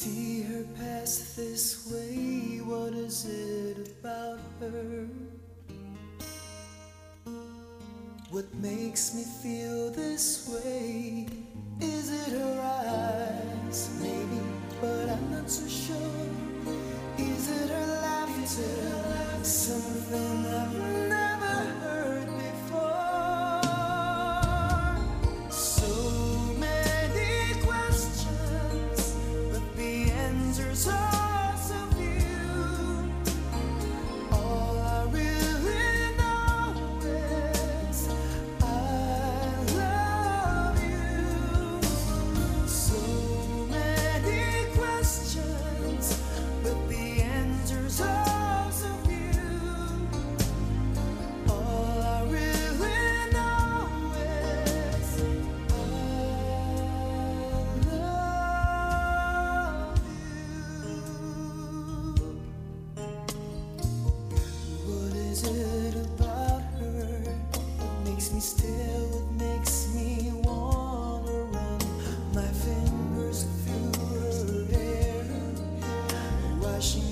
see her pass this way, what is it about her? What makes me feel this way? Is it her eyes? Maybe, but I'm not so sure. Is it her laugh? Is it her laugh? Something I've answers are is it about her that makes me still, it makes me wanna run my fingers through her hair? Why she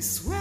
It's where